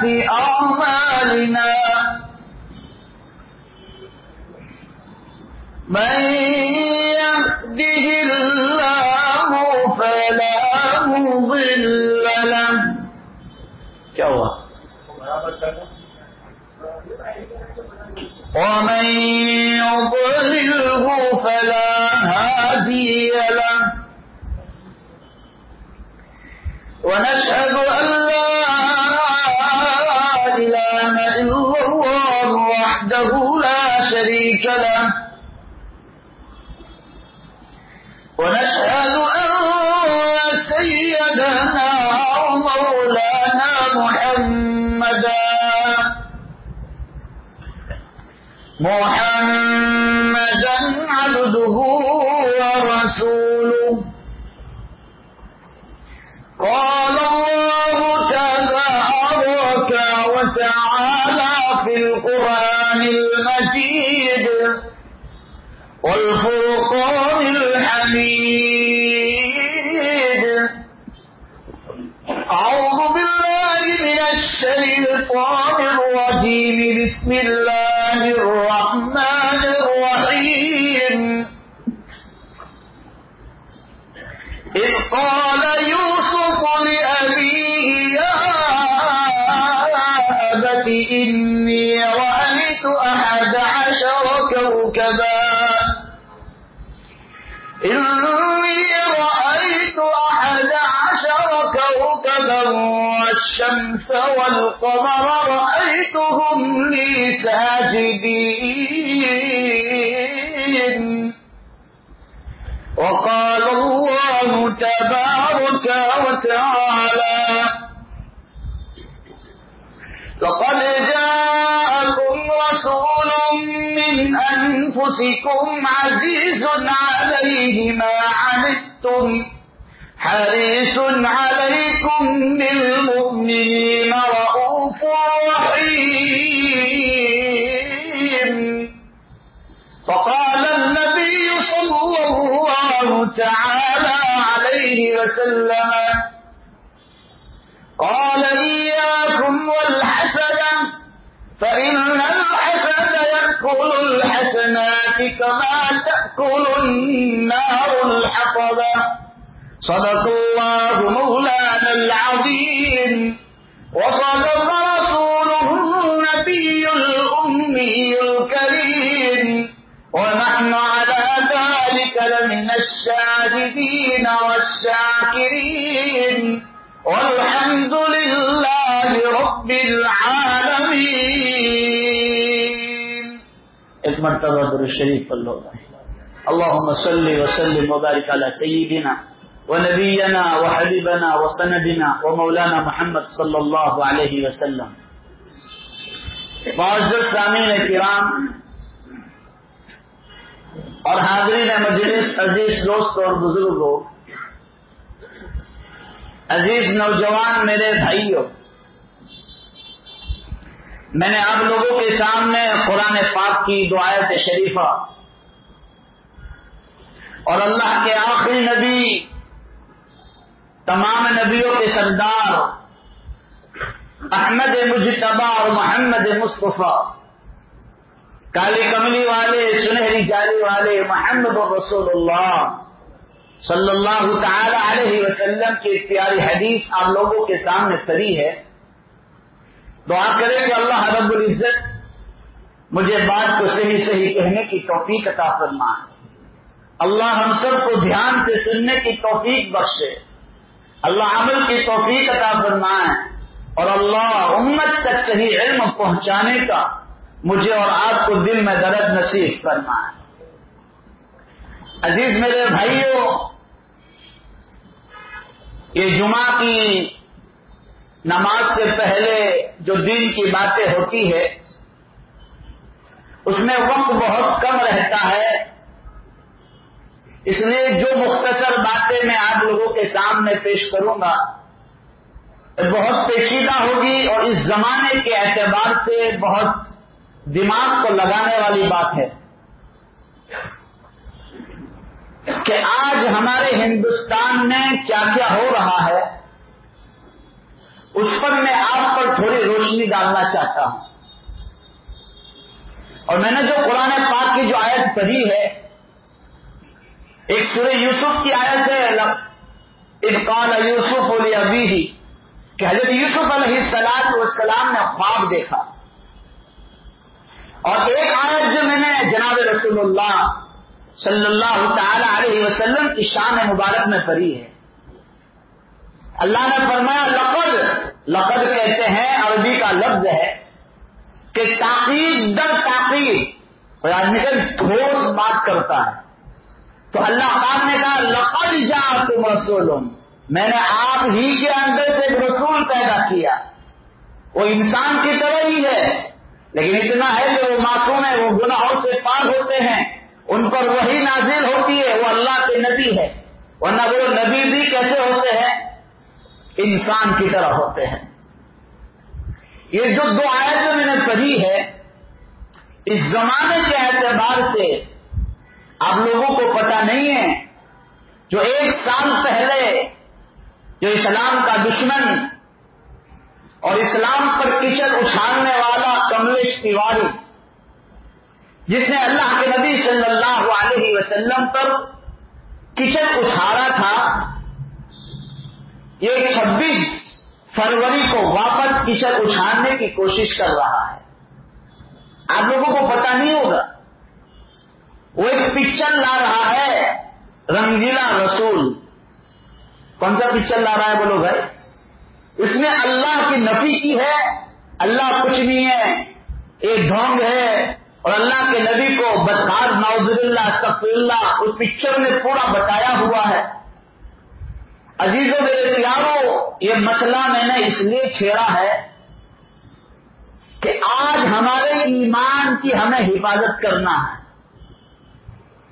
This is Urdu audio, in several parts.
سيئات أعمالنا. من يهده الله فلا مضل له. کیا ہوا؟ ومن يضلله فلا هادي له. ونشهد شريك له ونشهد أن سيدنا ومولانا محمدا محمدا والفرقان الحميد. أعوذ بالله من الشيطان الرجيم. بسم الله الرحمن والشمس والقمر رأيتهم لي ساجدين. وقال الله تبارك وتعالى، لقد جاءكم رسول من أنفسكم عزيز عليه ما عنتم حريص عليكم بالمؤمنين رؤوف رحيم. فقال النبي صلى الله تعالى عليه وسلم، قال إياكم والحسد فإن الحسد يأكل الحسنات كما تأكل النار الحطب. صدق الله مولانا العظيم، وصدق رسوله النبي الأمي الكريم. ونحن على ذلك لمن الشاهدين والشاكرين. والحمد لله رب العالمين. ایک مرتبہ در شریف پر اللهم صل وسلم وبارك على سيدنا ونبينا وحبيبنا وسندنا ومولانا محمد صلی اللہ علیہ وسلم. معزز سامعین کرام اور حاضرین مجلس، عزیز دوست اور بزرگوں عزیز نوجوان میرے بھائیوں، میں نے آپ لوگوں کے سامنے قرآن پاک کی دعایت شریفہ اور اللہ کے آخری نبی تمام نبیوں کے سردار، احمد مجتبا اور محمد مصطفیٰ، کالی کملی والے، سنہری جالی والے محمد رسول اللہ صلی اللہ تعالی علیہ وسلم کی پیاری حدیث آپ لوگوں کے سامنے تری ہے۔ دعا کریں کہ اللہ رب العزت مجھے بات کو صحیح صحیح کہنے کی توفیق عطا فرمائے۔ اللہ ہم سب کو دھیان سے سننے کی توفیق بخشے۔ اللہ عمل کی توفیق عطا فرمائے اور اللہ امت تک صحیح علم پہنچانے کا مجھے اور آپ کو دل میں درد نصیب فرمائے۔ عزیز میرے بھائیوں، یہ جمعہ کی نماز سے پہلے جو دین کی باتیں ہوتی ہے، اس میں وقت بہت کم رہتا ہے۔ اس لیے جو مختصر باتیں میں آپ لوگوں کے سامنے پیش کروں گا، بہت پیچیدہ ہوگی اور اس زمانے کے اعتبار سے بہت دماغ کو لگانے والی بات ہے کہ آج ہمارے ہندوستان میں کیا کیا ہو رہا ہے، اس پر میں آپ پر تھوڑی روشنی ڈالنا چاہتا ہوں۔ اور میں نے جو قرآن پاک کی جو آیت پڑھی ہے ایک سورہ یوسف کی آیت ہے ابقال یوسف علی ابھی ہی کہ حضرت یوسف علیہ السلام والسلام نے خواب دیکھا۔ اور ایک آیت جو میں نے جناب رسول اللہ صلی اللہ تعالی علیہ وسلم کی شان مبارک میں پڑھی ہے۔ اللہ نے فرمایا، لقد لقد کہتے ہیں، عربی کا لفظ ہے کہ تاخیر در تاخیر اور آدمی کا ٹھوس بات کرتا ہے۔ تو اللہ پاک نے کہا، لقد جا تم رسول میں نے آپ ہی کے اندر سے ایک رسول پیدا کیا۔ وہ انسان کی طرح ہی ہے۔ لیکن اتنا ہے کہ وہ معصوم ہے، وہ گناہوں سے پار ہوتے ہیں۔ ان پر وہی نازل ہوتی ہے، وہ اللہ کے نبی ہے۔ ورنہ وہ نبی بھی کیسے ہوتے ہیں؟ انسان کی طرح ہوتے ہیں۔ یہ جو دو آیت میں نے پڑھی ہے، اس زمانے کے اعتبار سے آپ لوگوں کو پتا نہیں ہے جو ایک سال پہلے جو اسلام کا دشمن اور اسلام پر کچن اچھالنے والا کملیش تیواری، جس نے اللہ کے نبی صلی اللہ علیہ وسلم پر کچن اچھالا تھا، یہ چھبیس فروری کو واپس کچن اچھالنے کی کوشش کر رہا ہے۔ آپ لوگوں کو پتا نہیں ہوگا۔ وہ ایک پکچر لا رہا ہے رنگیلا رسول۔ کون سا پکچر لا رہا ہے بولو بھائی؟ اس نے اللہ کی نفی کی ہے، اللہ کچھ نہیں ہے، ایک ڈھونگ ہے۔ اور اللہ کے نبی کو بدخار نوز اللہ سف اللہ اس پکچر میں پورا بتایا ہوا ہے۔ عزیز و میرے یہ مسئلہ میں نے اس لیے چھیڑا ہے کہ آج ہمارے ایمان کی ہمیں حفاظت کرنا ہے۔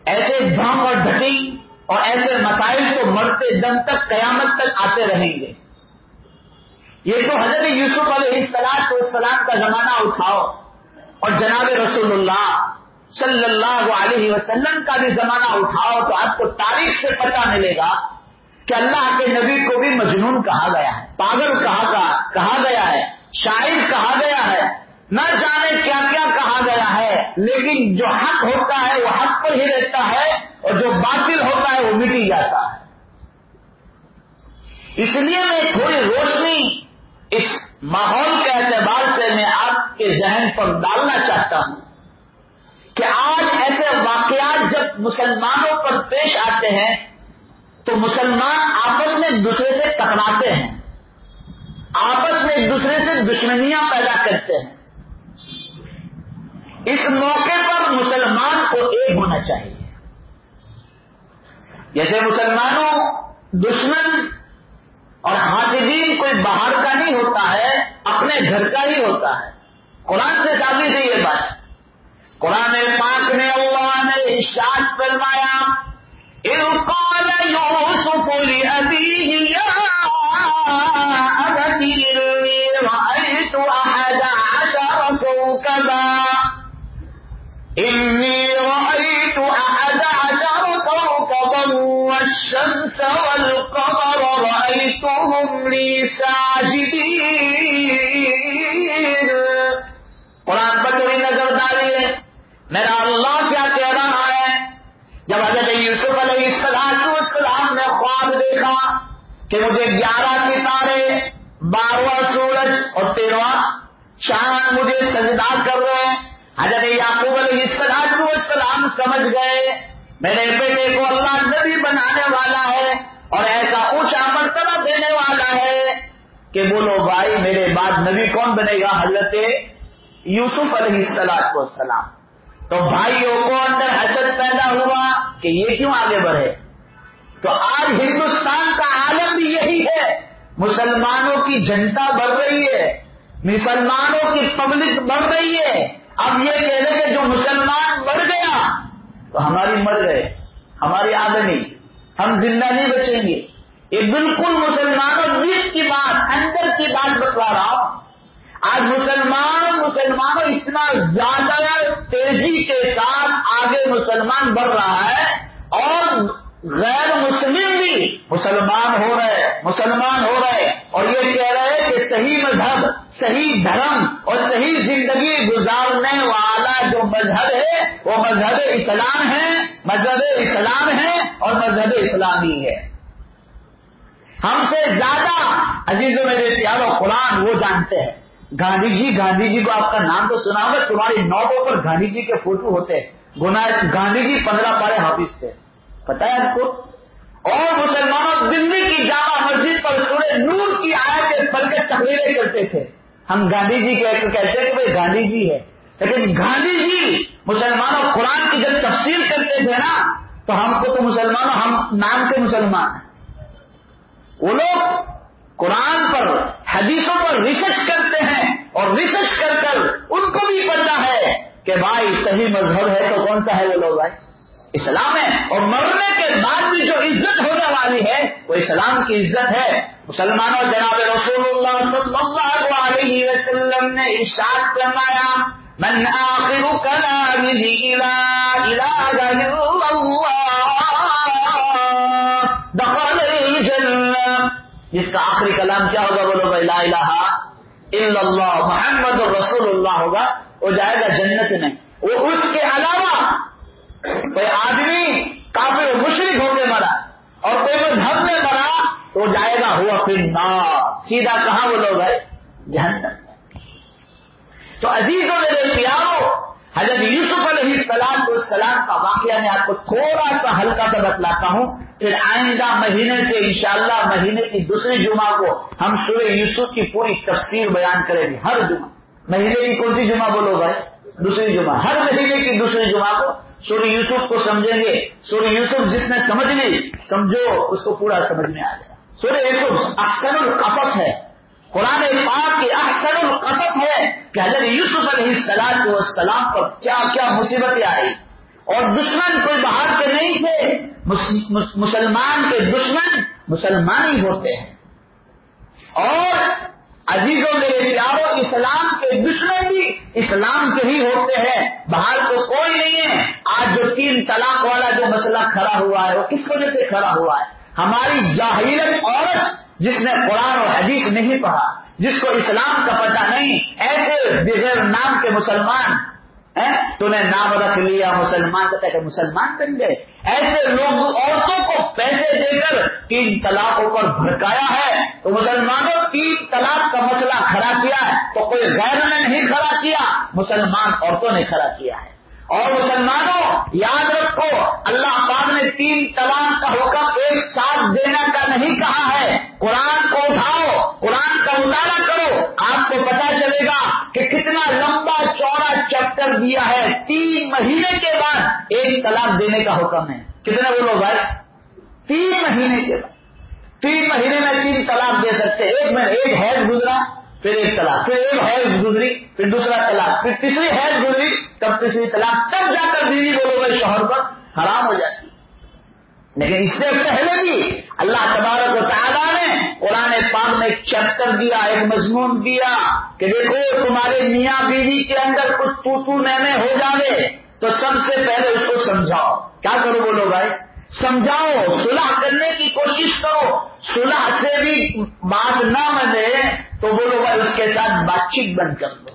ایسے ڈھنگ اور ڈھٹی اور ایسے مسائل کو مرتے دم تک قیامت تک آتے رہیں گے۔ یہ تو حضرت یوسف علیہ السلام کو السلام کا زمانہ اٹھاؤ اور جناب رسول اللہ صلی اللہ علیہ وسلم کا بھی زمانہ اٹھاؤ تو آپ کو تاریخ سے پتہ ملے گا کہ اللہ کے نبی کو بھی مجنون کہا گیا ہے، پاگل کہا کہا گیا ہے، شاعر کہا گیا ہے۔ نہ جانے کیا کیا کہا گیا ہے، لیکن جو حق ہوتا ہے، وہ حق پر ہی رہتا ہے، اور جو باطل ہوتا ہے، وہ مٹی جاتا ہے۔ اس لیے میں تھوڑی روشنی اس ماحول کے اعتبار سے میں آپ کے ذہن پر ڈالنا چاہتا ہوں کہ آج ایسے واقعات جب مسلمانوں پر پیش آتے ہیں، تو مسلمان آپس میں ایک دوسرے سے ٹکراتے ہیں۔ آپس میں ایک دوسرے سے دشمنیاں پیدا کرتے ہیں۔ اس موقع پر مسلمان کو ایک ہونا چاہیے۔ جیسے مسلمانوں دشمن اور حاصدین کوئی باہر کا نہیں ہوتا ہے، اپنے گھر کا ہی ہوتا ہے۔ قرآن سے ثابت ہے یہ بات۔ قرآن پاک نے اللہ نے ارشاد فرمایا قال إني رأيت أحد عشر كوكبا والشمس والقمر، رأيتهم لي ساجدين. قرآن پر تھوڑی نظر ڈالی ہے، میرا اللہ کیا کہہ رہا ہے؟ جب حضرت یوسف علیہ السلام السلام نے خواب دیکھا کہ مجھے گیارہ ستارے، بارہواں سورج اور تیرواں چاند مجھے سجدہ کر رہے ہیں حضرت یعقوب علیہ السلام السلام سمجھ گئے۔ میرے بیٹے کو اللہ نبی بنانے والا ہے اور ایسا اونچا مرتبہ دینے والا ہے کہ بولو بھائی میرے بعد نبی کون بنے گا؟ حضرت یوسف علیہ السلام کو۔ السلام تو بھائیوں کو اندر حسد پیدا ہوا کہ یہ کیوں آگے بڑھے؟ تو آج ہندوستان کا عالم بھی یہی ہے۔ مسلمانوں کی جنتا بڑھ رہی ہے، مسلمانوں کی پبلک بڑھ رہی ہے۔ اب یہ کہہ رہے کہ جو مسلمان بڑھ گیا تو ہماری مر گئے، ہماری آدمی، ہم زندہ نہیں بچیں گے۔ یہ بالکل مسلمانوں دل کی بات، اندر کی بات بتلا رہا ہوں۔ آج مسلمان مسلمانوں اتنا زیادہ تیزی کے ساتھ آگے مسلمان بڑھ رہا ہے اور غیر مسلم بھی مسلمان ہو رہے مسلمان ہو رہے اور یہ کہہ رہے کہ صحیح مذہب، صحیح دھرم اور صحیح زندگی گزارنے والا جو مذہب ہے، وہ مذہب اسلام ہے، مذہب اسلام ہے اور مذہب اسلامی ہے۔ ہم سے زیادہ عزیزوں میرے پیاروں، قرآن وہ جانتے ہیں۔ گاندھی جی گاندھی جی کو آپ کا نام تو سنا ہوگا، تمہاری نوٹوں پر گاندھی جی کے فوٹو ہوتے ہیں۔ گاندھی جی پندرہ پارے حافظ تھے۔ پتا ہے آپ کو؟ اور مسلمانوں دلی کی جامع مسجد پر سورے نور کی آیا کے کے تقریریں کرتے تھے۔ ہم گاندھی جی کہتے ہیں کہ بھائی گاندھی جی ہے۔ لیکن گاندھی جی مسلمانوں قرآن کی جب تفصیل کرتے تھے نا، تو ہم کو تو مسلمانوں، ہم نام کے مسلمان ہیں۔ وہ لوگ قرآن پر، حدیثوں پر ریسرچ کرتے ہیں اور ریسرچ کر کر ان کو بھی پتا ہے کہ بھائی صحیح مذہب ہے تو کون سا ہے وہ لوگ بھائی؟ اسلام ہے اور مرنے کے بعد بھی جو عزت ہونے والی ہے، وہ اسلام کی عزت ہے۔ مسلمانوں، جناب رسول اللہ صلی اللہ علیہ وسلم نے ارشاد فرمایا، من آخر کلامه لا الہ الا اللہ، دخل الجنہ. جس کا آخری کلام کیا ہوگا؟ بولو بھائی لا الہ الا اللہ، محمد رسول اللہ ہوگا، وہ جائے گا جنت میں۔ وہ اس کے علاوہ کوئی آدمی کافی مشرق ہو کے مرا اور کوئی مذہب میں مرا تو جائے گا، ہوا پھر نا سیدھا کہاں وہ لوگ ہے جہنم۔ تو عزیز و میرے پیارو حضرت یوسف علیہ السلام کو سلام کا واقعہ میں آپ کو تھوڑا سا ہلکا سا بتلاتا ہوں۔ پھر آئندہ مہینے سے انشاءاللہ مہینے کی دوسری جمعہ کو ہم سورہ یوسف کی پوری تفسیر بیان کریں گے۔ ہر جمعہ۔ مہینے کی کون سی جمعہ بولو بھائی دوسری جمعہ۔ ہر مہینے کی دوسری جمعہ کو سورہ یوسف کو سمجھیں گے۔ سورہ یوسف جس نے سمجھ لی سمجھو، اس کو پورا سمجھ میں آ جائے سورہ یوسف اکثر القصص ہے۔ قرآن پاک کی اکثر القصص ہے کہ حضرت یوسف علیہ السلام کو السلام پر کیا کیا مصیبتیں آئی اور دشمن کوئی باہر کے نہیں تھے۔ مسلمان کے دشمن مسلمان ہی ہوتے ہیں۔ اور عزیزوں میرے پیاروں، اسلام کے دشمن بھی اسلام کے ہی ہوتے ہیں۔ باہر تو کوئی نہیں ہے۔ آج جو تین طلاق والا جو مسئلہ کھڑا ہوا ہے، وہ کس وجہ سے کھڑا ہوا ہے؟ ہماری جاہیرت عورت، جس نے قرآن اور حدیث نہیں پڑھا، جس کو اسلام کا پتہ نہیں، ایسے بغیر نام کے مسلمان تو نے نام رکھ لیا مسلمان کہتا کہ مسلمان بن گئے۔ ایسے لوگ عورتوں کو پیسے دے کر تین طلاقوں پر بھڑکایا ہے۔ تو مسلمانوں تین طلاق کا مسئلہ کھڑا کیا ہے۔ تو کوئی غیر نے نہیں کھڑا کیا، مسلمان عورتوں نے کھڑا کیا ہے۔ اور مسلمانوں، یاد رکھو، اللہ پاک نے تین طلاق کا حکم ایک ساتھ دینے کا نہیں کہا ہے۔ قرآن کو دیا ہے، تین مہینے کے بعد ایک طلاق دینے کا حکم ہے۔ کتنا بولو بھائی تین مہینے کے بعد۔ تین مہینے میں تین طلاق دے سکتے ایک میں ایک حیض گزرا، پھر ایک طلاق۔ پھر ایک حیض گزری، پھر دوسرا طلاق۔ پھر تیسری حیض گزری، تب تیسری طلاق۔ تب جا کر بیوی بولو گے شوہر پر، حرام ہو جاتی۔ لیکن اس سے پہلے بھی اللہ تبارک و تعالیٰ نے قرآن پاک میں ایک چیپٹر دیا، ایک مضمون دیا کہ دیکھو، تمہارے میاں بیوی کے اندر کچھ تو تو میں ہو جاوے تو سب سے پہلے اس کو سمجھاؤ۔ کیا کرو بولو بھائی سمجھاؤ، صلح کرنے کی کوشش کرو۔ صلح سے بھی بات نہ ملے تو بولو بھائی اس کے ساتھ بات چیت بند کر دو۔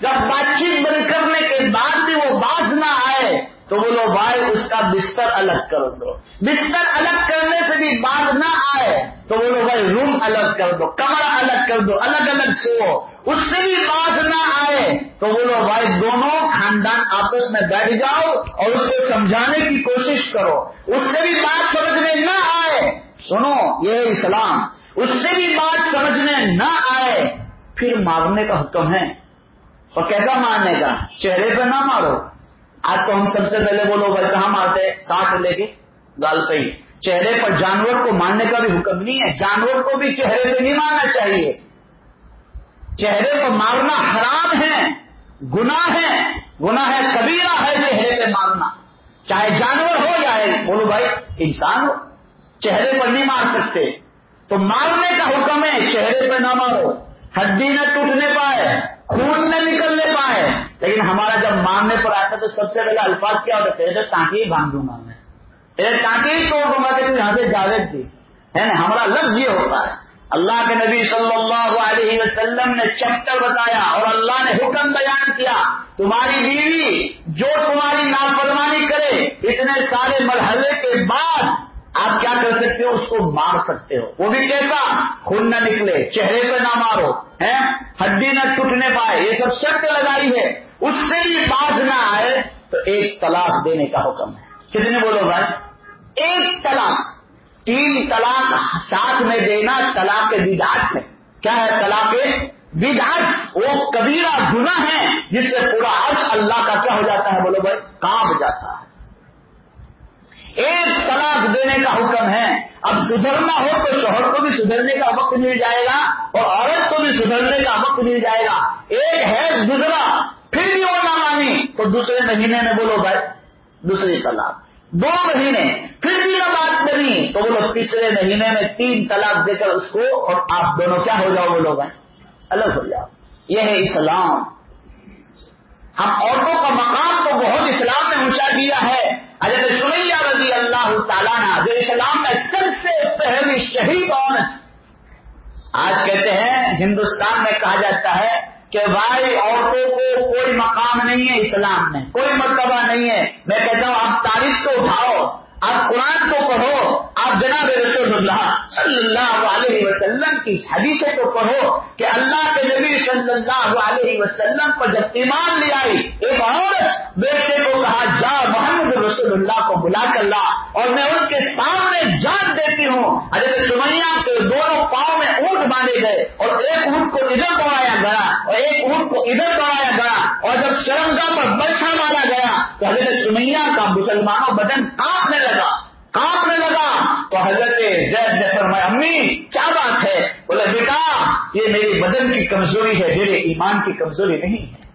جب بات چیت بند کرنے کے بعد بھی وہ بات نہ آئے تو بولو بھائی، اس کا بستر الگ کر دو۔ بستر الگ کرنے سے بھی بات نہ آئے تو بولو بھائی، روم الگ کر دو، کمرہ الگ کر دو، الگ الگ سو اس سے بھی بات نہ آئے تو بولو بھائی، دونوں خاندان آپس میں بیٹھ جاؤ اور اس کو سمجھانے کی کوشش کرو۔ اس سے بھی بات سمجھ میں نہ آئے، سنو، یہ اسلام۔ اس سے بھی بات سمجھ میں نہ آئے، پھر مارنے کا حکم ہے۔ اور کیسا مارنے کا؟ چہرے پہ نہ مارو۔ آج تو ہم سب سے پہلے بولو بھائی کہاں مارتے ساٹھ لے کے گال پہ ہی۔ چہرے پر جانور کو مارنے کا بھی حکم نہیں ہے، جانور کو بھی چہرے پہ نہیں مارنا چاہیے۔ چہرے پر مارنا حرام ہے، گناہ ہے گناہ ہے کبیرہ ہے چہرے پہ مارنا۔ چاہے جانور ہو جائے بولو بھائی، انسان ہو، چہرے پر نہیں مار سکتے۔ تو مارنے کا حکم ہے، چہرے پہ نہ مارو۔ ہڈی نہ ٹوٹنے پائے، خون نہ نکلنے پائے۔ لیکن ہمارا جب مارنے پر آتا تو سب سے پہلے الفاظ کیا ہوتا ہے تاکہ ہی باندھ دوں گا میں۔ تاکہ ہی توڑ دوں گا کہ یہاں سے جاوید تھی ہے نا، ہمارا لفظ یہ ہوتا ہے۔ اللہ کے نبی صلی اللہ علیہ وسلم نے چیپٹر بتایا اور اللہ نے حکم بیان کیا، تمہاری بیوی جو تمہاری نافرمانی کرے، اتنے سارے مرحلے کے بعد آپ کیا کر سکتے ہو؟ اس کو مار سکتے ہو۔ وہ بھی کیسا؟ خون نہ نکلے، چہرے پہ نہ مارو ہے ہڈی نہ ٹوٹنے پائے، یہ سب شرط لگائی ہے۔ اس سے بھی باز نہ آئے تو ایک طلاق دینے کا حکم ہے۔ کتنے بولو بھائی؟ ایک طلاق، تین طلاق ساتھ میں دینا طلاق بدعت ہے۔ کیا ہے طلاق بدعت؟ وہ کبیرہ گنا ہے جس سے پورا عرش اللہ کا کیا ہو جاتا ہے؟ بولو بھائی کام جاتا ہے۔ ایک طلاق دینے کا حکم ہے۔ اب سدھرنا ہو تو شوہر کو بھی سدھرنے کا وقت مل جائے گا اور عورت کو بھی سدھرنے کا وقت مل جائے گا۔ ایک ہے گزرا، پھر بھی وہ نہ مانی تو دوسرے مہینے میں بولو بھائی، دوسری طلاق۔ دو مہینے، پھر بھی نہ بات نہیں تو بولو تیسرے مہینے میں تین طلاق دے کر اس کو اور آپ دونوں کیا ہو جاؤ بولو بھائی الگ ہو جاؤ۔ یہ ہے اسلام۔ ہم عورتوں کا مقام تو بہت اسلام نے اونچا دیا ہے۔ پہلی کون ہے؟ آج کہتے ہیں، ہندوستان میں کہا جاتا ہے کہ بھائی، عورتوں کو کوئی مقام نہیں ہے اسلام میں، کوئی مرتبہ نہیں ہے۔ میں کہتا ہوں آپ تاریخ کو اٹھاؤ آپ قرآن کو پڑھو۔ آپ جناب رسول اللہ صلی اللہ علیہ وسلم کی حدیثیں کو پڑھو کہ اللہ کے نبی صلی اللہ علیہ وسلم پر جب ایمان لے آئی، ایک عورت بیٹے کو کہا، جا محمد رسول اللہ کو بلا کر لا۔ اور میں ان کے سامنے جان دیتی ہوں۔ حضرت سمیا کے دونوں پاؤں میں اونٹ باندھے گئے اور ایک اونٹ کو ادھر دوڑایا گیا اور ایک اونٹ کو ادھر دوڑایا گیا اور جب شرمگاہ پر بچا مارا گیا تو حضرت سمیا کا مسلمانوں بدن کاپنے لگا۔ کاپنے لگا تو حضرت زید نے فرمایا، امی، کیا بات ہے؟ بولے، بیٹا، یہ میری بدن کی کمزوری ہے، میرے ایمان کی کمزوری نہیں ہے۔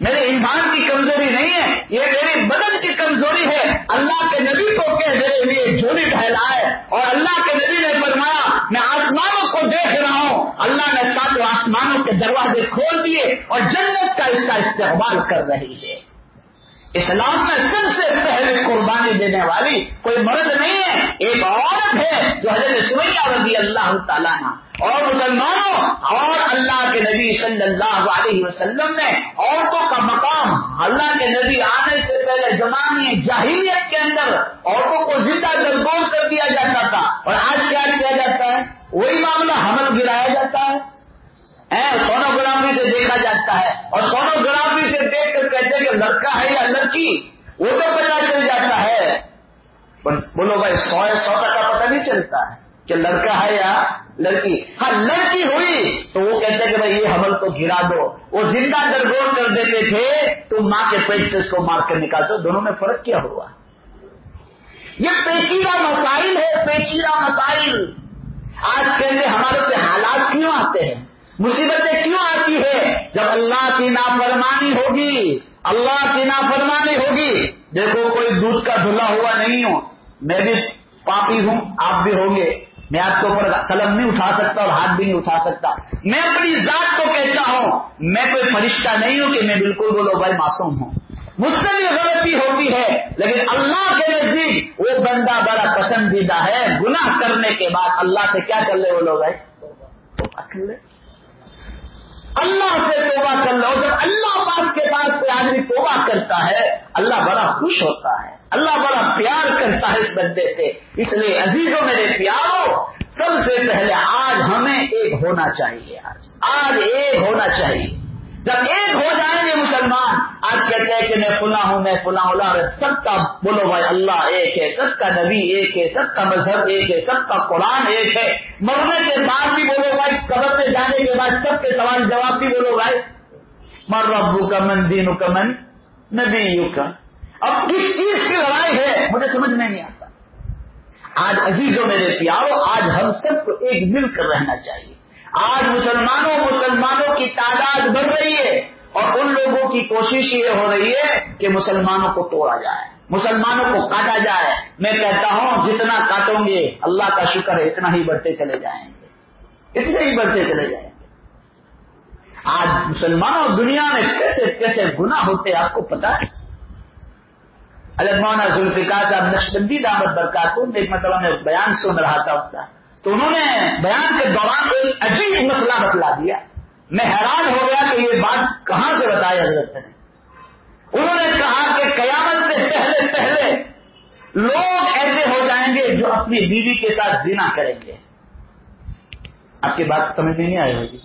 میرے ایمان کی کمزوری نہیں ہے، یہ میری بدن کی کمزوری ہے۔ اللہ کے نبی کو کہ میرے لیے جھولی پھیلائے اور اللہ کے نبی نے فرمایا، میں آسمانوں کو دیکھ رہا ہوں۔ اللہ نے ساتھ آسمانوں کے دروازے کھول دیے اور جنت کا حصہ استعمال کر رہی ہے۔ اسلام میں سب سے پہلے قربانی دینے والی کوئی مرد نہیں ہے، ایک عورت ہے جو حضرت سویا رضی اللہ تعالیٰ اور مسلمانوں، اور اللہ کے نبی صلی اللہ علیہ وسلم نے عورتوں کا مقام اللہ کے نبی آنے سے پہلے زمانے جاہلیت کے اندر عورتوں کو زندہ درگور کر دیا جاتا تھا۔ اور آج کیا کیا جاتا ہے؟ وہی معاملہ حمل گرایا جاتا ہے۔ سونوگرافی سے دیکھا جاتا ہے اور سونوگرافی سے دیکھ کر کہتے ہیں کہ لڑکا ہے یا لڑکی، وہ تو پتا چل جاتا ہے۔ بولو بھائی، سو سو کا پتہ نہیں چلتا ہے کہ لڑکا ہے یا لڑکی۔ ہاں لڑکی ہوئی تو وہ کہتے ہیں کہ بھائی، یہ حمل کو گرا دو۔ وہ زندہ درگور کر دیتے تھے، تو ماں کے پیٹ سے اس کو مار کر نکال دو دونوں میں فرق کیا ہوا؟ یہ پیچیدہ مسائل ہے، پیچیدہ مسائل۔ آج کے لیے ہمارے پہ حالات کیوں آتے ہیں؟ مصیبتیں کیوں آتی ہے؟ جب اللہ کی نافرمانی ہوگی، اللہ کی نافرمانی ہوگی، دیکھو کوئی دودھ کا دھلا ہوا نہیں ہوں میں بھی پاپی ہوں، آپ بھی ہوں گے۔ میں آپ کے اوپر قلم نہیں اٹھا سکتا اور ہاتھ بھی نہیں اٹھا سکتا۔ میں اپنی ذات کو کہتا ہوں، میں کوئی فرشتہ نہیں ہوں کہ میں بالکل بولو، بھائی معصوم ہوں۔ مجھ سے بھی غلطی ہوتی ہے، لیکن اللہ کے نزدیک وہ بندہ بڑا پسندیدہ ہے۔ گناہ کرنے کے بعد اللہ سے کیا کر لے وہ لوگ کر لے۔ اللہ سے توبہ کر لو۔ جب اللہ پاک کے پاس کوئی آدمی توبہ کرتا ہے، اللہ بڑا خوش ہوتا ہے۔ اللہ بڑا پیار کرتا ہے اس بندے سے۔ اس لیے عزیزوں، میرے پیاروں، سب سے پہلے آج ہمیں ایک ہونا چاہیے۔ آج آج ایک ہونا چاہیے۔ جب ایک ہو جائیں گے مسلمان، آج کہتے ہیں کہ میں فلاں ہوں، میں فلاں ہوں سب کا بولو بھائی اللہ ایک ہے، سب کا نبی ایک ہے، سب کا مذہب ایک ہے، سب کا قرآن ایک ہے۔ مرنے کے بعد بھی بولو بھائی، قبر میں جانے کے بعد سب کے سوال جواب بھی بولو بھائی۔ مر ربو کا من دینو کا من نبی یو کا اب کس چیز کی لڑائی ہے؟ مجھے سمجھ میں نہیں آتا۔ آج عزیزوں میرے پیارو آج ہم سب کو ایک مل کر رہنا چاہیے۔ آج تعداد بڑھ رہی ہے اور ان لوگوں کی کوشش یہ ہو رہی ہے کہ مسلمانوں کو توڑا جائے، مسلمانوں کو کاٹا جائے۔ میں کہتا ہوں، جتنا کاٹوں گے، اللہ کا شکر ہے، اتنا ہی بڑھتے چلے جائیں گے۔ اتنے ہی بڑھتے چلے جائیں گے۔ آج مسلمانوں دنیا میں کیسے کیسے گنا ہوتے آپ کو پتا ہے؟ مولانا ذوالفقار صاحب نقشبندی دامت برکاتون ایک مطلب میں بیان سن رہا تھا۔ تو انہوں نے بیان کے دوران ایک عجیب مسئلہ بتلا دیا۔ میں حیران ہو گیا کہ یہ بات کہاں سے بتائی حضرت نے؟ انہوں نے کہا کہ قیامت سے پہلے پہلے لوگ ایسے ہو جائیں گے جو اپنی بیوی کے ساتھ زنا کریں گے۔ آپ کی بات سمجھ میں نہیں آئی ہوگی۔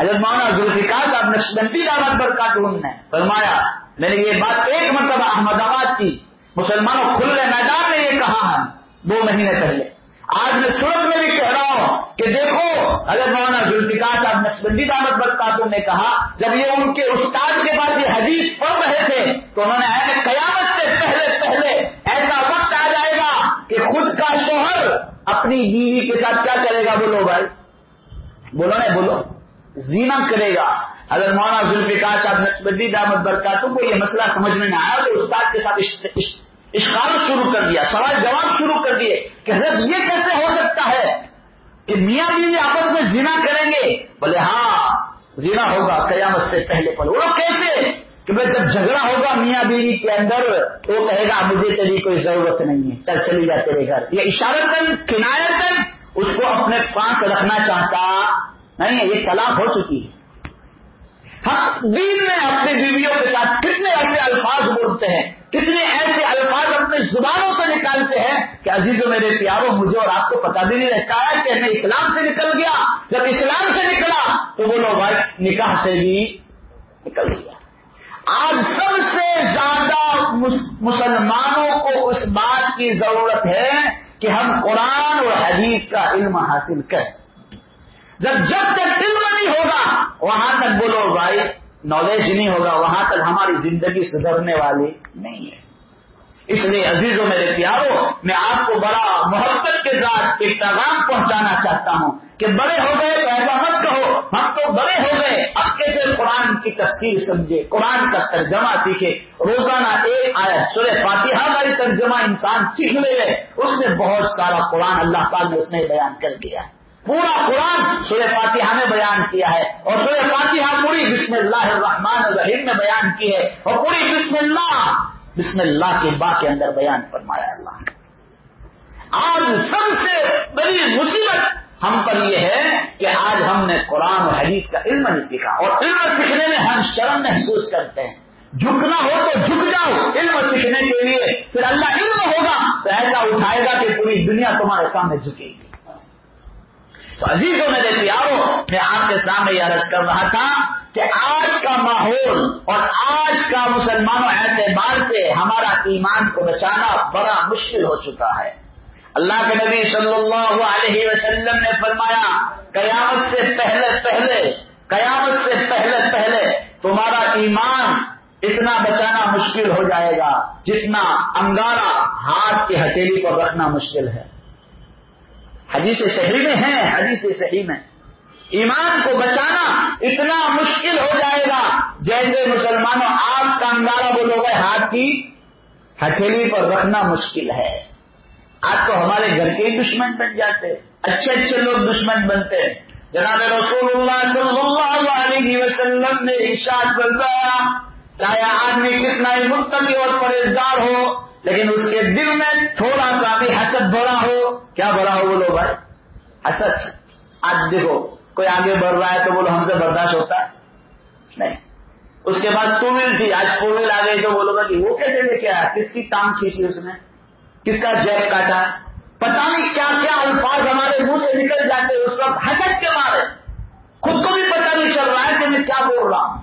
حضرت مولانا ذوالفقار صاحب نقشبندی دعوت پر کارٹون نے فرمایا، میں نے یہ بات ایک مرتبہ احمد آباد کی، مسلمانوں کھلے میدان میں یہ کہا ہم دو مہینے پہلے۔ آج میں سورج میں بھی کہہ رہا ہوں کہ دیکھو اگر مولانا ذوالفقار صاحب نقشبندی دعوت پر کارٹون نے کہا، جب یہ ان کے استاد کے پاس یہ حدیث پڑھ رہے تھے، تو انہوں نے قیامت سے پہلے پہلے ایسا وقت آ جائے گا کہ خود کا شوہر اپنی بیوی کے ساتھ کیا کرے گا؟ بولو بھائی۔ بولو نہیں، بولو۔ زینا کرے گا۔ اگر مولانا ذوالفقار صاحب نقبدی دامت برکاتوں کو یہ مسئلہ سمجھ میں نہ آیا تو استاد کے ساتھ اشخار شروع کر دیا، سوال جواب شروع کر دیے کہ حضرت یہ کیسے ہو سکتا ہے کہ میاں بیوی آپس میں زنا کریں گے؟ بولے ہاں زنا ہوگا قیامت سے پہلے پل وہ کیسے کہ بھائی، جب جھگڑا ہوگا میاں بیوی کے اندر، تو کہے گا، مجھے تیری کوئی ضرورت نہیں ہے، چل چلی جا تیرے گھر۔ یہ اشارت کر کنایت اس کو اپنے پاس رکھنا چاہتا نہیں یہ طلاق ہو چکی ہے۔ ہم دین میں اپنی بیویوں کے ساتھ کتنے ایسے الفاظ بولتے ہیں، کتنے ایسے الفاظ اپنے زبانوں سے نکالتے ہیں کہ عزیز و میرے پیاروں، مجھے اور آپ کو پتا بھی نہیں رہتا ہے کہ میں اسلام سے نکل گیا۔ جب اسلام سے نکلا تو وہ لوگ نکاح سے بھی نکل گیا۔ آج سب سے زیادہ مسلمانوں کو اس بات کی ضرورت ہے کہ ہم قرآن اور حدیث کا علم حاصل کریں۔ جب جب وہاں تک بولو بھائی نالج نہیں ہوگا، وہاں تک ہماری زندگی سدھرنے والی نہیں ہے۔ اس لیے عزیزوں میرے پیاروں، میں آپ کو بڑا محبت کے ساتھ ایک پیغام پہنچانا چاہتا ہوں کہ بڑے ہو گئے تو ایسا مت کہو، ہم تو بڑے ہو گئے، اب کیسے قرآن کی تفصیل سمجھے، قرآن کا ترجمہ سیکھے۔ روزانہ ایک آیا سورہ فاتحہ کا ترجمہ انسان سیکھ لے گئے اس میں بہت سارا قرآن اللہ تعالیٰ نے اس میں بیان کر دیا ہے۔ پورا قرآن سورہ فاتحہ میں بیان کیا ہے اور سورہ فاتحہ پوری بسم اللہ الرحمن الرحیم میں بیان کی ہے اور پوری بسم اللہ بسم اللہ کے با کے اندر بیان فرمایا اللہ آج سب سے بڑی مصیبت ہم پر یہ ہے کہ آج ہم نے قرآن اور حدیث کا علم نہیں سیکھا اور علم سیکھنے میں ہم شرم محسوس کرتے ہیں۔ جھکنا ہو تو جھک جاؤ علم سیکھنے کے لیے، پھر اللہ علم ہوگا تو ایسا اٹھائے گا کہ پوری دنیا تمہارے سامنے جھکے گی۔ تو عزیزوں میرے پیاروں میں آپ کے سامنے یہ عرض کر رہا تھا کہ آج کا ماحول اور آج کا مسلمانوں اعتبار سے ہمارا ایمان کو بچانا بڑا مشکل ہو چکا ہے۔ اللہ کے نبی صلی اللہ علیہ وسلم نے فرمایا، قیامت سے پہلے پہلے، قیامت سے پہلے پہلے تمہارا ایمان اتنا بچانا مشکل ہو جائے گا جتنا انگارا ہاتھ کی ہتھیلی پر رکھنا مشکل ہے۔ حدیث صحیح میں ہے، حدیث صحیح میں۔ ایمان کو بچانا اتنا مشکل ہو جائے گا۔ جیسے مسلمانوں آپ کا انگارہ بولو گے، ہاتھ کی ہتھیلی پر رکھنا مشکل ہے۔ آپ تو ہمارے گھر کے ہی دشمن بن جاتے اچھے اچھے لوگ دشمن بنتے ہیں۔ جناب رسول اللہ صلی اللہ علیہ وسلم نے ارشاد بلوایا چاہے آدمی کتنا ہی مستقل اور پرہیزگار ہو لیکن اس کے دل میں تھوڑا سا بھی حسد بڑا ہو، کیا بڑا ہو بولو بھائی؟ حسد. آج دیکھو، کوئی آگے بڑھ رہا ہے تو بولو ہم سے برداشت ہوتا ہے؟ نہیں. اس کے بعد ٹو ویل تھی، آج فور ویل آ گئی تو بولو گا کہ وہ کیسے لے کے آیا؟ کس کی ٹانگ کھینچی اس نے؟ کس کا جیک کاٹا؟ پتا نہیں کیا کیا الفاظ ہمارے منہ سے نکل جاتے اس وقت حسد کے مارے خود کو بھی پتہ نہیں چل رہا ہے کہ میں کیا بول رہا ہوں۔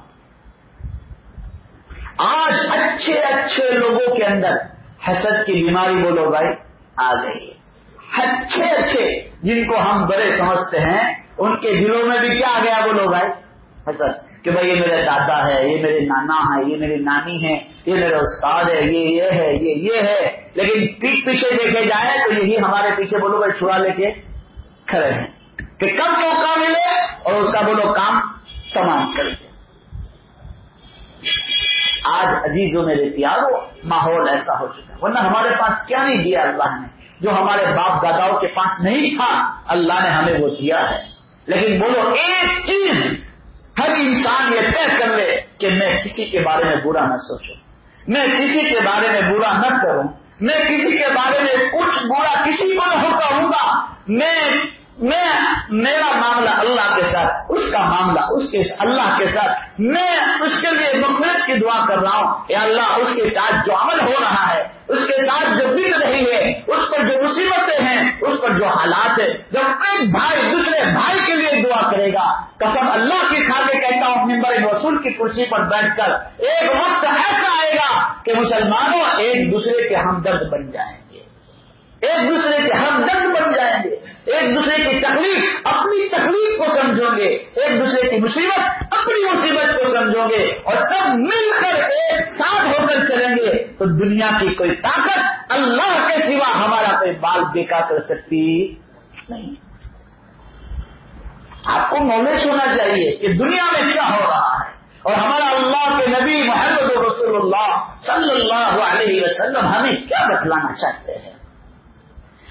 آج اچھے اچھے لوگوں کے اندر حسد کی بیماری بولو بھائی آ گئی اچھے اچھے جن کو ہم بڑے سمجھتے ہیں، ان کے دلوں میں بھی کیا آ گیا بولو بھائی؟ حسد کہ بھائی یہ میرا دادا ہے، یہ میرے نانا ہے، یہ میری نانی ہے، یہ میرا استاد ہے، یہ یہ ہے، یہ یہ ہے۔ لیکن پیٹ پیچھے دیکھے جائے تو یہی ہمارے پیچھے بولو بھائی چھڑا لے کے کھڑے ہیں کہ کب موقع ملے اور اس کا بولو کام تمام کر دے آج عزیزوں میرے پیارو ماحول ایسا ہو چکا ورنہ ہمارے پاس کیا نہیں دیا اللہ نے؟ جو ہمارے باپ داداؤں کے پاس نہیں تھا، اللہ نے ہمیں وہ دیا ہے۔ لیکن بولو، ایک چیز ہر انسان یہ طے کر لے کہ میں کسی کے بارے میں برا نہ سوچوں۔ میں کسی کے بارے میں برا نہ کروں۔ میں کسی کے بارے میں کچھ برا کسی کو ہوتا ہوں گا۔ میں میں، میرا معاملہ اللہ کے ساتھ، اس کا معاملہ اس کے اللہ کے ساتھ۔ میں اس کے لیے مخلص کی دعا کر رہا ہوں۔ یا اللہ، اس کے ساتھ جو عمل ہو رہا ہے، اس کے ساتھ جو بیت رہی ہے، اس پر جو مصیبتیں ہیں، اس پر جو حالات ہے جب ایک بھائی دوسرے بھائی کے لیے دعا کرے گا قسم اللہ کی کھا کے کہتا ہوں اپنی بڑے کی کرسی پر بیٹھ کر، ایک وقت ایسا آئے گا کہ مسلمانوں ایک دوسرے کے ہمدرد بن جائیں گے۔ ایک دوسرے کے ہمدرد بن جائیں گے۔ ایک دوسرے کی تکلیف اپنی تکلیف کو سمجھو گے، ایک دوسرے کی مصیبت اپنی مصیبت کو سمجھو گے اور سب مل کر ایک ساتھ ہو کر چلیں گے تو دنیا کی کوئی طاقت اللہ کے سوا ہمارا کوئی بال بیکا کر سکتی نہیں۔ آپ کو نالج ہونا چاہیے کہ دنیا میں کیا ہو رہا ہے۔ اور ہمارا اللہ کے نبی محمد رسول اللہ صلی اللہ علیہ وسلم ہمیں کیا بتلانا چاہتے ہیں؟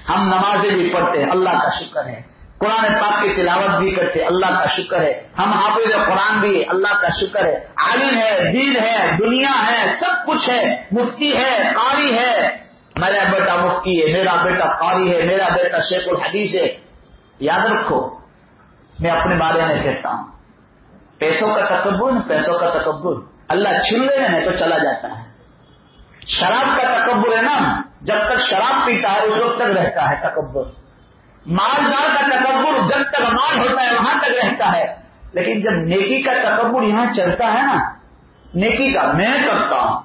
ہم نمازیں بھی پڑھتے ہیں، اللہ کا شکر ہے۔ قرآن پاک کی تلاوت بھی کرتے اللہ کا شکر ہے۔ ہم حافظ قرآن بھی اللہ کا شکر ہے۔ عالم ہے، دین ہے، دنیا ہے، سب کچھ ہے۔ مفتی ہے، قاری ہے۔ میرا بیٹا مفتی ہے، میرا بیٹا قاری ہے، میرا بیٹا شیخ الحدیث ہے۔ یاد رکھو، میں اپنے بارے میں کہتا ہوں۔ پیسوں کا تکبر، پیسوں کا تکبر۔ اللہ چھل لے تو چلا جاتا ہے۔ شراب کا تکبر ہے نا۔ جب تک شراب پیتا ہے، اس وقت تک رہتا ہے تکبر۔ مالدار کا تکبر جب تک مال ہوتا ہے، وہاں تک رہتا ہے۔ لیکن جب نیکی کا تکبر یہاں چلتا ہے نا، نیکی کا میں کرتا ہوں،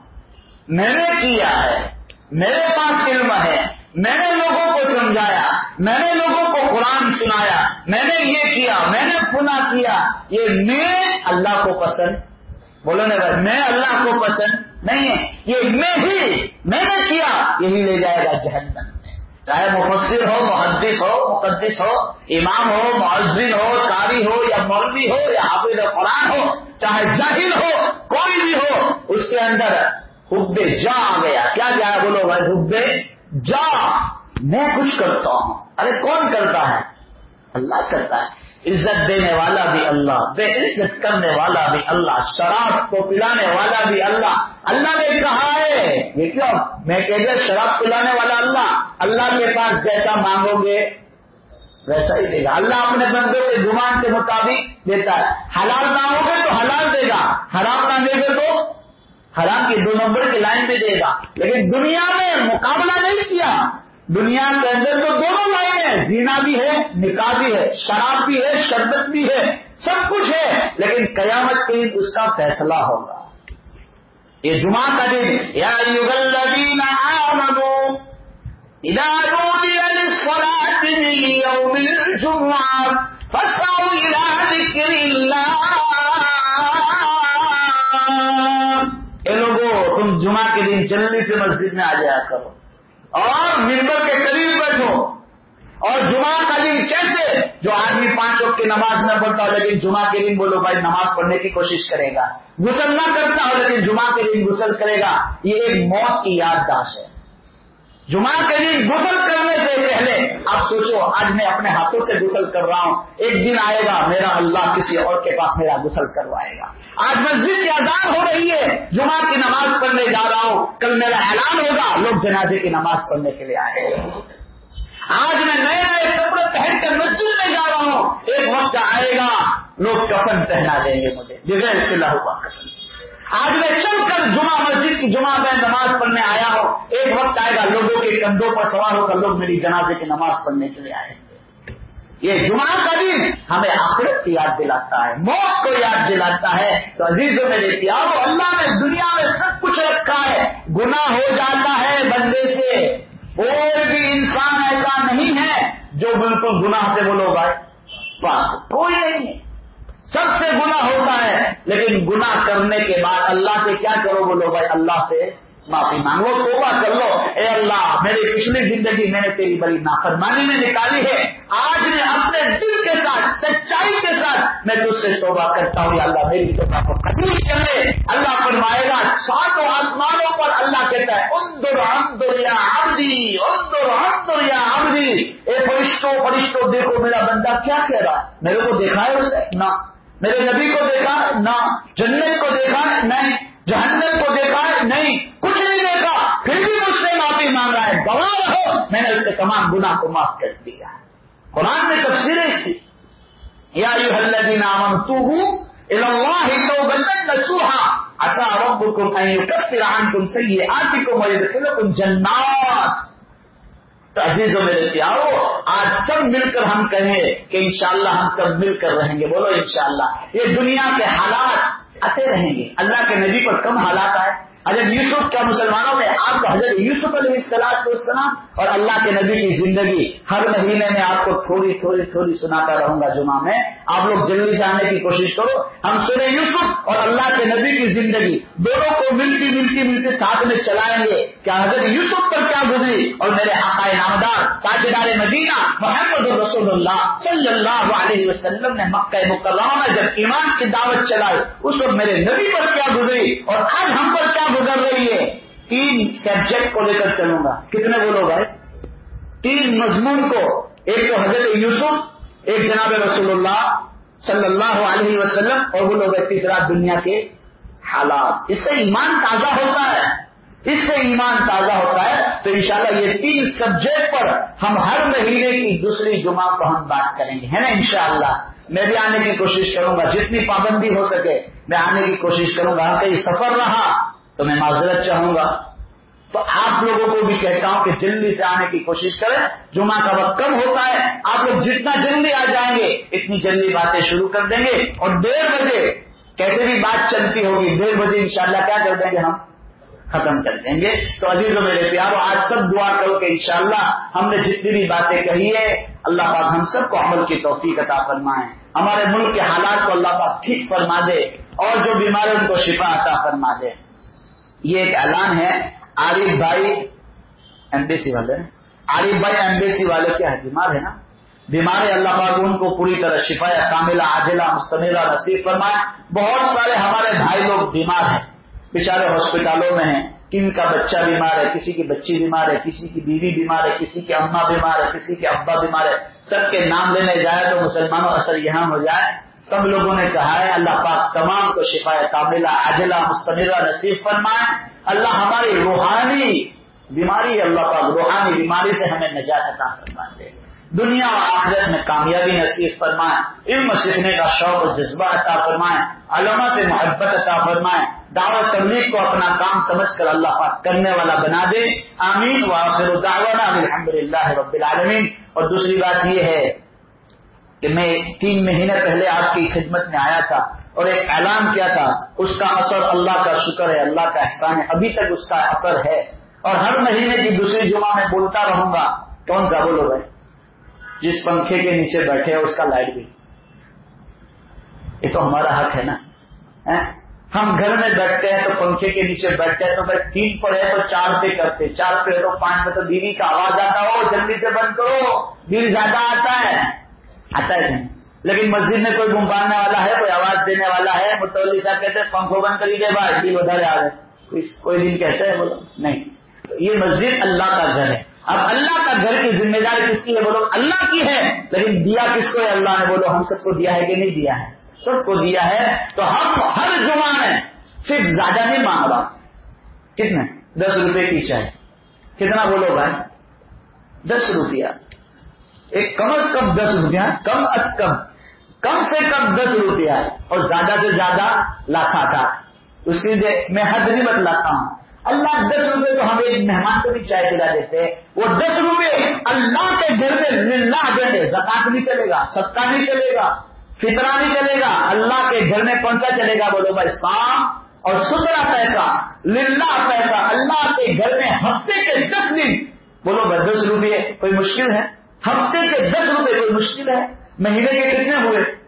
میں نے کیا ہے، میرے پاس علم ہے، میں نے لوگوں کو سمجھایا، میں نے لوگوں کو قرآن سنایا، میں نے یہ کیا، میں نے سنا کیا، یہ میں اللہ کو پسند بولو نا میں اللہ کو پسند نہیں ہے۔ یہ میں ہی میں نے کیا۔ یہی لے جائے گا جہنم۔ میں چاہے مفسر ہو، محدث ہو، مقدس ہو، امام ہو معذر ہو، قاری ہو یا مولوی ہو یا حافظ قرآن ہو، چاہے جاہل ہو، کوئی بھی ہو، اس کے اندر حب جا آ گیا۔ کیا جائے بولو بھائی؟ حب جا۔ میں کچھ کرتا ہوں۔ ارے کون کرتا ہے؟ اللہ کرتا ہے۔ عزت دینے والا بھی اللہ، بے عزت کرنے والا بھی اللہ، شراب کو پلانے والا بھی اللہ۔ اللہ نے کہا ہے یہ کیوں میں کہہ کہ شراب پلانے والا اللہ۔ اللہ کے پاس جیسا مانگو گے، ویسا ہی دے گا۔ اللہ اپنے بندوں کے گمان کے مطابق دیتا ہے۔ حلال مانگو گے تو حلال دے گا۔ حرام مانگے گے تو حرام کی دو نمبر کی لائن بھی دے گا۔ لیکن دنیا میں مقابلہ نہیں کیا۔ دنیا کے اندر تو دونوں لائن ہیں، زینا بھی ہے، نکاح بھی ہے، شراب بھی ہے، شربت بھی ہے، سب کچھ ہے۔ لیکن قیامت کے دن اس کا فیصلہ ہوگا۔ یہ جمعہ کا دن۔ یا یوگل اے لوگوں تم جمعہ کے دن جلدی سے مسجد میں آ جایا کرو۔ اور ممبر کے قریب بیٹھو۔ اور جمعہ کا دن کیسے؟ جو آدمی پانچ وقت کی نماز نہ پڑھتا ہو، لیکن جمعہ کے دن بولو، بھائی، نماز پڑھنے کی کوشش کرے گا۔ غسل نہ کرتا ہو، لیکن جمعہ کے دن غسل کرے گا۔ یہ ایک موت کی یادداشت ہے۔ جمعہ کے دن غسل کرنے سے پہلے آپ سوچو، آج میں اپنے ہاتھوں سے غسل کر رہا ہوں۔ ایک دن آئے گا، میرا اللہ کسی اور کے پاس میرا غسل کروائے گا۔ آج مسجد کی آزاد ہو رہی ہے۔ جمعہ کی نماز پڑھنے جا رہا ہوں۔ کل میرا اعلان ہوگا۔ لوگ جنازے کی نماز پڑھنے کے لیے آئے آج میں نئے نئے کپڑے پہن کر مسجد میں جا رہا ہوں۔ ایک وقت آئے گا۔ لوگ کفن پہنا دیں گے مجھے۔ بغیر سلا ہوا۔ کفن آج میں چل کر جمعہ مسجد کی جمعہ میں نماز پڑھنے آیا ہوں۔ ایک وقت آئے گا۔ لوگوں کے کندھوں پر سوار ہو کر لوگ میری جنازے کی نماز پڑھنے کے لیے آئے یہ جمعہ کا دن ہمیں آخرت کی یاد دلاتا ہے، موت کو یاد دلاتا ہے۔ تو عزیز میرے پیارو، اللہ نے دنیا میں سب کچھ رکھا ہے۔ گناہ ہو جاتا ہے بندے سے۔ کوئی بھی انسان ایسا نہیں ہے جو بالکل گناہ سے بولو بھائی کوئی نہیں ہے۔ سب سے گناہ ہوتا ہے، لیکن گناہ کرنے کے بعد اللہ سے کیا کرو بولو بھائی اللہ سے معافی مانگو، توبہ کر لو۔ اے اللہ میری پچھلی زندگی میں نے تیری بڑی نافرمانی میں نکالی ہے۔ آج میں اپنے دل کے ساتھ، سچائی کے ساتھ میں تجھ سے توبہ کرتا ہوں۔ یا اللہ، میری توبہ کو قبول کر لے۔ اللہ فرمائے گا، ساتوں آسمانوں پر اللہ کہتا ہے اندر اندر یا آبدی اندر اندر یا آبدی اے فرشتوں فرشتوں دیکھو میرا بندہ کیا کہہ رہا ہے۔ میرے کو دیکھا ہے اسے؟ نہ۔ میرے نبی کو دیکھا نہ۔ جنت کو دیکھا نہیں۔ جہنم کو دیکھا نہیں۔ کچھ پھر بھی مجھ سے معافی مانگ رہا ہے۔ گواہ رہو۔ میں نے اس کے تمام گناہ کو معاف کر دیا۔ قرآن میں تفصیلیں تھی یا یو الذین نام تو ہوں تو بندن نسوہا اصا ان یکفر عنکم سیئاتکم ویدخلکم جنات۔ تو عزیز و میرے پیارو، آج سب مل کر ہم کہیں کہ انشاءاللہ ہم سب مل کر رہیں گے۔ بولو انشاءاللہ، یہ دنیا کے حالات آتے رہیں گے۔ اللہ کے نبی پر کم حالات آئے۔ حضرت یوسف کیا مسلمانوں میں آپ کو حضرت یوسف علیہ السلام السلام اور اللہ کے نبی کی زندگی ہر مہینے میں آپ کو تھوڑی تھوڑی تھوڑی سناتا رہوں گا جمعہ میں آپ لوگ جلدی سے آنے کی کوشش کرو۔ ہم سورہ یوسف اور اللہ کے نبی کی زندگی دونوں کو ملتی ملتی ملتی ساتھ میں چلائیں گے۔ کیا حضرت یوسف پر کیا گزری؟ اور میرے عقائد نامدار تاجدار مدینہ محمد رسول اللہ صلی اللہ علیہ وسلم نے مکہ مکرمہ میں جب ایمان کی دعوت چلائی اس وقت میرے نبی پر کیا گزری؟ اور آج ہم پر کیا گزر رہی ہے؟ تین سبجیکٹ کو لے کر چلوں گا۔ کتنے بولو بھائی تین مضمون کو، ایک تو حضرت یوسف ایک جناب رسول اللہ صلی اللہ علیہ وسلم اور وہ لوگ تیسرا دنیا کے حالات۔ اس سے ایمان تازہ ہوتا ہے۔ اس سے ایمان تازہ ہوتا ہے۔ تو انشاءاللہ یہ تین سبجیکٹ پر ہم ہر مہینے کی دوسری جمعہ کو ہم بات کریں گے، ہے نا انشاءاللہ؟ میں بھی آنے کی کوشش کروں گا، جتنی پابندی ہو سکے میں آنے کی کوشش کروں گا۔ کہیں سفر رہا تو میں معذرت چاہوں گا۔ تو آپ لوگوں کو بھی کہتا ہوں کہ جلدی سے آنے کی کوشش کریں۔ جمعہ کا وقت کم ہوتا ہے۔ آپ لوگ جتنا جلدی آ جائیں گے، اتنی جلدی باتیں شروع کر دیں گے۔ اور ڈیڑھ بجے، کیسے بھی بات چلتی ہوگی ڈیڑھ بجے انشاءاللہ کیا کر دیں گے ہم؟ ختم کر دیں گے۔ تو عزیز و میرے پیارو، آج سب دعا کرو کہ انشاءاللہ ہم نے جتنی بھی باتیں کہی ہے اللہ پاک ہم سب کو عمل کی توفیق عطا فرمائے۔ ہمارے ملک کے حالات کو اللہ پاک ٹھیک فرما دے اور جو بیمار ان کو شفا عطا فرما دے۔ یہ ایک اعلان ہے۔ عارف بھائی ایمبیسی والے عارف بھائی ایمبیسی والے کیا ہے بیمار ہے نا۔ بیمار اللہ پاک ان کو پوری طرح شفا کاملہ، عاجلہ مستملہ نصیب فرمائے۔ بہت سارے ہمارے بھائی لوگ بیمار ہیں۔ بےچارے ہاسپٹلوں میں ہیں۔ کن کا بچہ بیمار ہے، کسی کی بچی بیمار ہے، کسی کی بیوی بیمار ہے، کسی کی اما بیمار ہے، کسی کے ابا بیمار ہے۔ سب کے نام لینے جائے تو مسلمانوں اثر یہاں ہو جائے۔ سب لوگوں نے کہا ہے، اللہ پاک تمام کو شفا کاملہ عاجلہ، مستمرہ نصیب فرمائے۔ اللہ ہماری روحانی بیماری اللہ پاک روحانی بیماری سے ہمیں نجات عطا فرما دے دنیا اور آخرت میں کامیابی نصیب فرمائے۔ علم سیکھنے کا شوق و جذبہ عطا فرمائے۔ علماء سے محبت عطا فرمائے۔ دعوت تبلیغ کو اپنا کام سمجھ کر اللہ پاک کرنے والا بنا دے۔ آمین۔ وآخر دعوانا الحمد للہ رب العالمین۔ اور دوسری بات یہ ہے کہ میں تین مہینے پہلے آپ کی خدمت میں آیا تھا اور ایک اعلان کیا تھا، اس کا اثر اللہ کا شکر ہے، اللہ کا احسان ہے۔ ابھی تک اس کا اثر ہے۔ اور ہر مہینے کی دوسری جمعہ میں بولتا رہوں گا، کون سا بولو بھائی جس پنکھے کے نیچے بیٹھے اس کا لائٹ بھی۔ یہ تو ہمارا حق ہے نا؟ ہم گھر میں بیٹھتے ہیں تو پنکھے کے نیچے بیٹھتے ہیں تو بھائی تین پہ ہے تو چار پہ کرتے، چار پہ تو پانچ پہ تو بیوی کا آواز آتا ہو جلدی سے بند کرو، بل زیادہ آتا ہے۔ آتا ہے۔ نہیں لیکن مسجد میں کوئی گمپانے والا ہے، کوئی آواز دینے والا ہے، متولی صاحب کہتے ہیں، پنکھوں بند کری دے بھائی دل ادھر آ گئے۔ کوئی دن کہتے ہیں بولو، نہیں۔ یہ مسجد اللہ کا گھر ہے۔ اب اللہ کا گھر کی ذمہ داری کس کی ہے؟ بولو، اللہ کی ہے۔ لیکن دیا کس کو ہے؟ اللہ نے بولو، ہم سب کو دیا ہے کہ نہیں دیا ہے۔ سب کو دیا ہے۔ تو ہم ہر جمعہ میں صرف زیادہ نہیں مانگ رہا کتنے؟ دس روپے کی چاہے کتنا بولو بھائی؟ دس روپیہ۔ ایک کم از کم دس روپیہ، کم از کم کم سے کم دس روپیہ۔ اور زیادہ سے زیادہ لاکھا تھا اس کی میں حد نہیں بتلاتا ہوں۔ اللہ دس روپے تو ہم ایک مہمان کو بھی چائے پلا دیتے۔ وہ دس روپے اللہ کے گھر میں للہ دیں گے زکات نہیں چلے گا ستا نہیں چلے گا، فطرہ نہیں چلے گا۔ اللہ کے گھر میں کون سا چلے گا؟ بولو بھائی سام اور سترا پیسہ، للہ پیسہ۔ اللہ کے گھر میں ہفتے کے دس دن۔ بولو بھائی، دس روپئے کوئی مشکل ہے؟ دس روپے کوئی مشکل ہے؟ مہینے کے کتنے ہوئے؟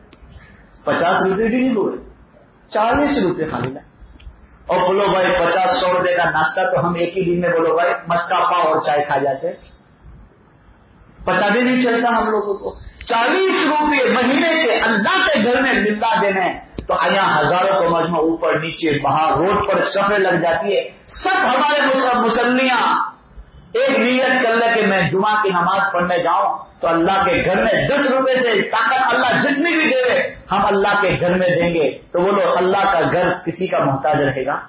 پچاس روپے بھی نہیں بولے چالیس روپے خالی لائے اور بولو بھائی پچاس سو روپے کا ناشتہ تو ہم ایک ہی دن میں بولو بھائی مسکا پاؤ اور چائے کھا جاتے۔ پتا بھی نہیں چلتا ہم لوگوں کو۔ چالیس روپے مہینے کے اللہ کے گھر میں ملتا دینے تو یہاں ہزاروں کو مجمع اوپر نیچے وہاں روڈ پر سفر لگ جاتی ہے۔ سب ہمارے مسلیاں ایک نیت کر لے کہ میں جمعہ کی نماز پڑھنے جاؤں۔ تو اللہ کے گھر میں دس روپے سے طاقت اللہ جتنی بھی دے ہم اللہ کے گھر میں دیں گے۔ تو بولو اللہ کا گھر کسی کا محتاج رہے گا؟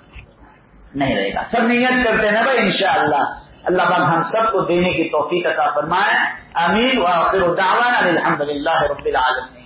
نہیں رہے گا۔ سب نیت کرتے ہیں نا بھائی، انشاءاللہ۔ اللہ اللہ ہم سب کو دینے کی توفیق عطا فرمائے۔ امین واخر دعوانا الحمد للہ رب العالمین۔